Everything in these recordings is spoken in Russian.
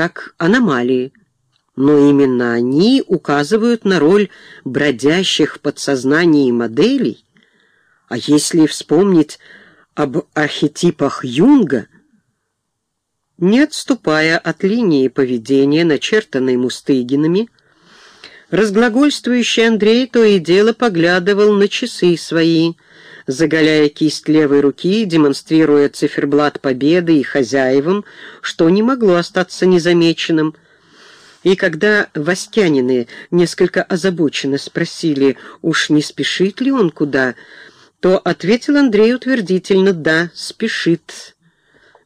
как аномалии, но именно они указывают на роль бродящих в подсознании моделей, а если вспомнить об архетипах Юнга, не отступая от линии поведения, начертанной Мустыгинами, разглагольствующий Андрей то и дело поглядывал на часы свои, заголяя кисть левой руки, демонстрируя циферблат победы и хозяевам, что не могло остаться незамеченным. И когда Васькянины несколько озабоченно спросили, уж не спешит ли он куда, то ответил Андрей утвердительно «да, спешит».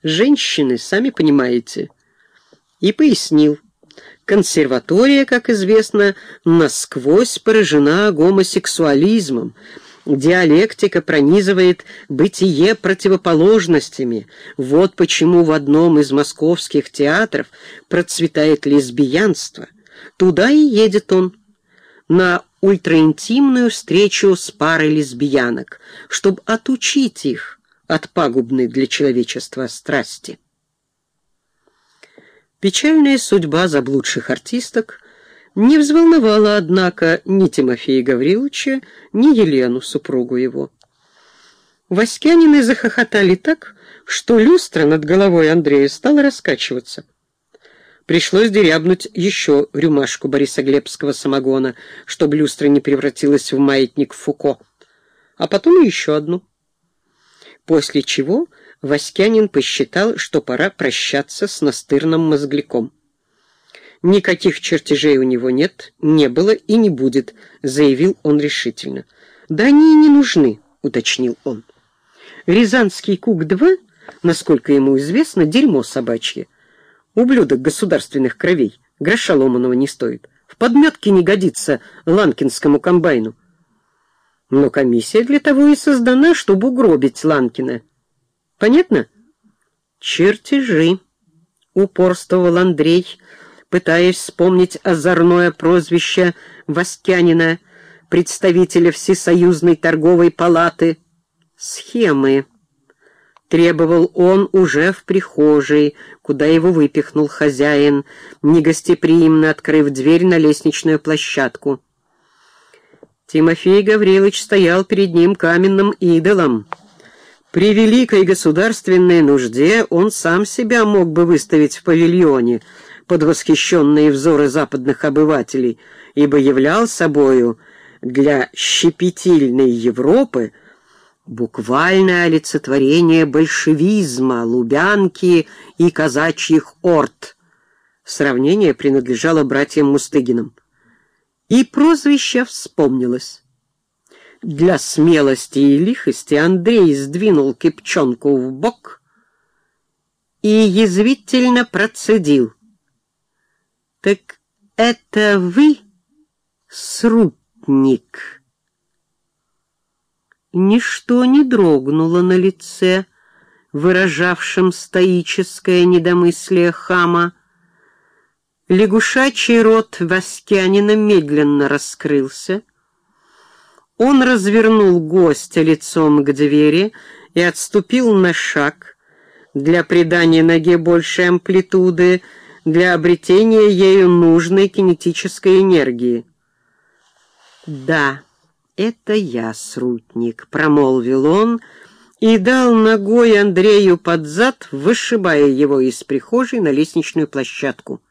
Женщины, сами понимаете. И пояснил. Консерватория, как известно, насквозь поражена гомосексуализмом, Диалектика пронизывает бытие противоположностями. Вот почему в одном из московских театров процветает лесбиянство. Туда и едет он, на ультраинтимную встречу с парой лесбиянок, чтобы отучить их от пагубной для человечества страсти. Печальная судьба заблудших артисток не взволновала, однако, ни Тимофея Гавриловича, ни Елену, супругу его. Васькянины захохотали так, что люстра над головой Андрея стала раскачиваться. Пришлось дерябнуть еще рюмашку Борисоглебского самогона, чтобы люстра не превратилась в маятник Фуко, а потом еще одну. После чего Васькянин посчитал, что пора прощаться с настырным мозгляком. «Никаких чертежей у него нет, не было и не будет», — заявил он решительно. «Да они и не нужны», — уточнил он. «Рязанский Кук-2, насколько ему известно, дерьмо собачье. Ублюдок государственных кровей, гроша ломаного не стоит. В подметке не годится ланкинскому комбайну. Но комиссия для того и создана, чтобы угробить Ланкина. Понятно?» «Чертежи», — упорствовал Андрей, — пытаясь вспомнить озорное прозвище Васькянина, представителя Всесоюзной торговой палаты. «Схемы», — требовал он уже в прихожей, куда его выпихнул хозяин, негостеприимно открыв дверь на лестничную площадку. Тимофей Гаврилович стоял перед ним каменным идолом. При великой государственной нужде он сам себя мог бы выставить в павильоне — под восхищенные взоры западных обывателей, ибо являл собою для щепетильной Европы буквальное олицетворение большевизма, лубянки и казачьих орд. Сравнение принадлежало братьям Мустыгинам. И прозвище вспомнилось. Для смелости и лихости Андрей сдвинул кипчонку в бок и язвительно процедил — «Так это вы, срутник?» Ничто не дрогнуло на лице, выражавшем стоическое недомыслие хама. Лягушачий рот Васькянина медленно раскрылся. Он развернул гостя лицом к двери и отступил на шаг для придания ноге большей амплитуды, для обретения ею нужной кинетической энергии. «Да, это я, срутник», — промолвил он и дал ногой Андрею под зад, вышибая его из прихожей на лестничную площадку.